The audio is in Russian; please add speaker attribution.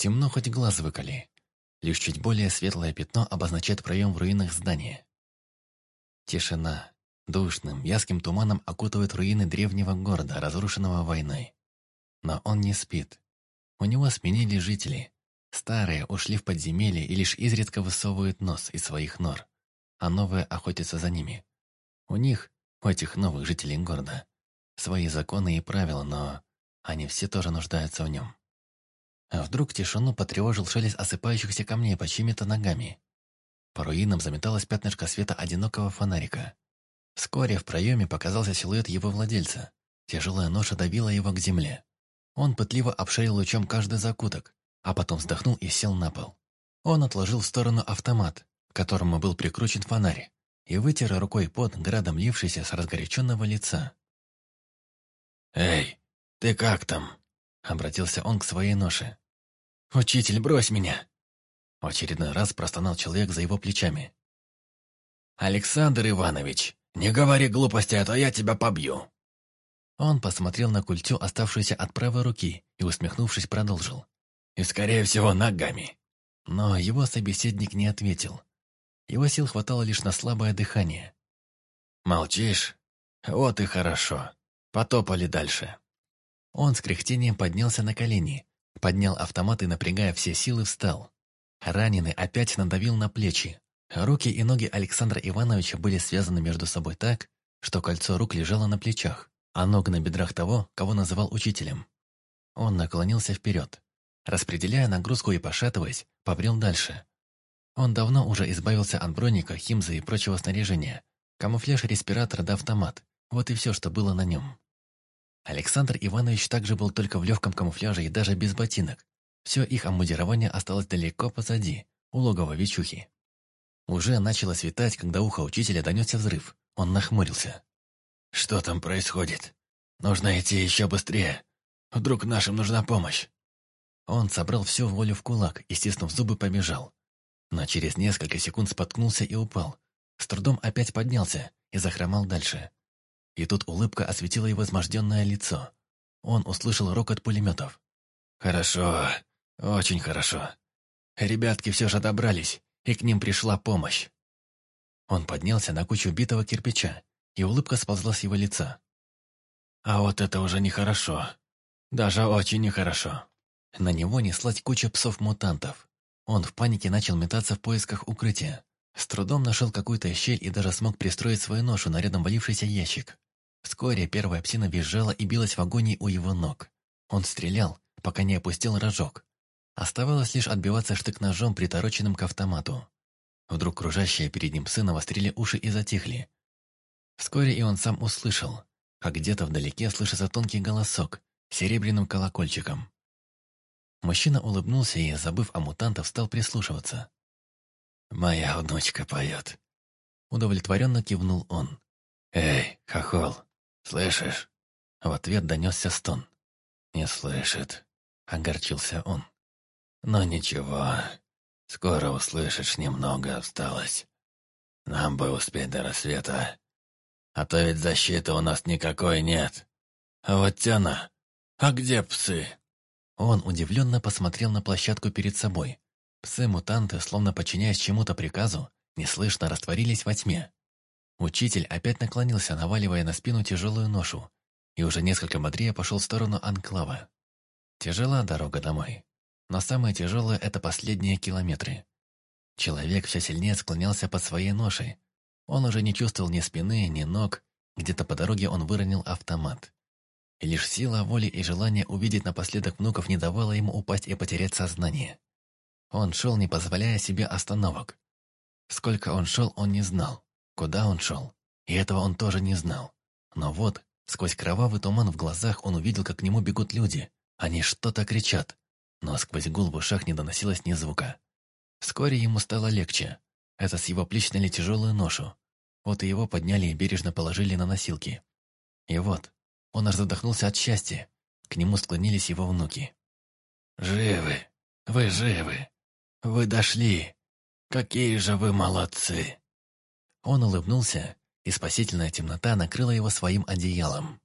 Speaker 1: Темно хоть глаз выколи. Лишь чуть более светлое пятно обозначает проем в руинах здания. Тишина. Душным, вязким туманом окутывает руины древнего города, разрушенного войной. Но он не спит. У него сменили жители. Старые ушли в подземелье и лишь изредка высовывают нос из своих нор, а новые охотятся за ними. У них, у этих новых жителей города, свои законы и правила, но они все тоже нуждаются в нем. А вдруг тишину потревожил шелест осыпающихся камней под чьими-то ногами. По руинам заметалось пятнышко света одинокого фонарика. Вскоре в проеме показался силуэт его владельца. Тяжелая ноша давила его к земле. Он пытливо обшарил лучом каждый закуток, а потом вздохнул и сел на пол. Он отложил в сторону автомат, к которому был прикручен фонарь, и вытер рукой пот, градом лившийся с разгоряченного лица.
Speaker 2: «Эй, ты как там?» — обратился он к своей ноше.
Speaker 1: «Учитель, брось меня!» В очередной раз простонал человек за его плечами.
Speaker 2: «Александр Иванович, не говори глупости, а то я тебя побью!»
Speaker 1: Он посмотрел на культю, оставшуюся от правой руки, и, усмехнувшись, продолжил.
Speaker 2: «И, скорее всего, ногами».
Speaker 1: Но его собеседник не ответил. Его сил хватало лишь на слабое дыхание.
Speaker 2: «Молчишь? Вот и хорошо. Потопали дальше».
Speaker 1: Он с кряхтением поднялся на колени, поднял автомат и, напрягая все силы, встал. Раненый опять надавил на плечи. Руки и ноги Александра Ивановича были связаны между собой так, что кольцо рук лежало на плечах, а ног на бедрах того, кого называл учителем. Он наклонился вперед. Распределяя нагрузку и пошатываясь, побрел дальше. Он давно уже избавился от броника, химзы и прочего снаряжения. Камуфляж респиратора да автомат. Вот и все, что было на нем. Александр Иванович также был только в легком камуфляже и даже без ботинок. Все их обмундирование осталось далеко позади, у логова Вичухи. Уже начало светать, когда ухо учителя донесся взрыв. Он нахмурился.
Speaker 2: «Что там происходит? Нужно идти еще быстрее. Вдруг нашим нужна помощь?»
Speaker 1: Он собрал всю волю в кулак и, стиснув зубы, побежал. Но через несколько секунд споткнулся и упал. С трудом опять поднялся и захромал дальше. И тут улыбка осветила его изможденное лицо. Он услышал рокот пулеметов.
Speaker 2: «Хорошо, очень хорошо. Ребятки все же добрались, и к ним пришла помощь».
Speaker 1: Он поднялся на кучу битого кирпича, и улыбка сползла с его лица.
Speaker 2: «А вот это уже нехорошо. Даже очень нехорошо».
Speaker 1: На него неслась куча псов-мутантов. Он в панике начал метаться в поисках укрытия. С трудом нашел какую-то щель и даже смог пристроить свою ношу на рядом валившийся ящик. Вскоре первая псина визжала и билась в агонии у его ног. Он стрелял, пока не опустил рожок. Оставалось лишь отбиваться штык-ножом, притороченным к автомату. Вдруг кружащие перед ним псы навострили уши и затихли. Вскоре и он сам услышал, как где-то вдалеке слышится тонкий голосок серебряным колокольчиком. Мужчина улыбнулся и, забыв о мутантах, стал прислушиваться.
Speaker 2: «Моя внучка поет», —
Speaker 1: удовлетворенно кивнул он.
Speaker 2: «Эй, хохол, Слышишь?»
Speaker 1: В ответ донесся стон.
Speaker 2: «Не слышит», — огорчился он. «Но ничего, скоро услышишь, немного осталось. Нам бы успеть до рассвета. А то ведь защиты у нас никакой нет. А вот тяна, а где псы?»
Speaker 1: Он удивленно посмотрел на площадку перед собой. Псы-мутанты, словно подчиняясь чему-то приказу, неслышно растворились во тьме. Учитель опять наклонился, наваливая на спину тяжелую ношу, и уже несколько бодрее пошел в сторону анклава. Тяжела дорога домой, но самое тяжелое — это последние километры. Человек все сильнее склонялся под своей ношей. Он уже не чувствовал ни спины, ни ног, где-то по дороге он выронил автомат. И лишь сила воли и желание увидеть напоследок внуков не давала ему упасть и потерять сознание. Он шел, не позволяя себе остановок. Сколько он шел, он не знал. Куда он шел? И этого он тоже не знал. Но вот, сквозь кровавый туман в глазах он увидел, как к нему бегут люди. Они что-то кричат. Но сквозь гул в ушах не доносилось ни звука. Вскоре ему стало легче. Это с его плеч сняли тяжелую ношу. Вот и его подняли и бережно положили на носилки. И вот, он аж задохнулся от счастья. К нему склонились его внуки.
Speaker 2: «Живы! Вы живы! Вы дошли! Какие же вы молодцы!»
Speaker 1: Он улыбнулся, и спасительная темнота накрыла его своим одеялом.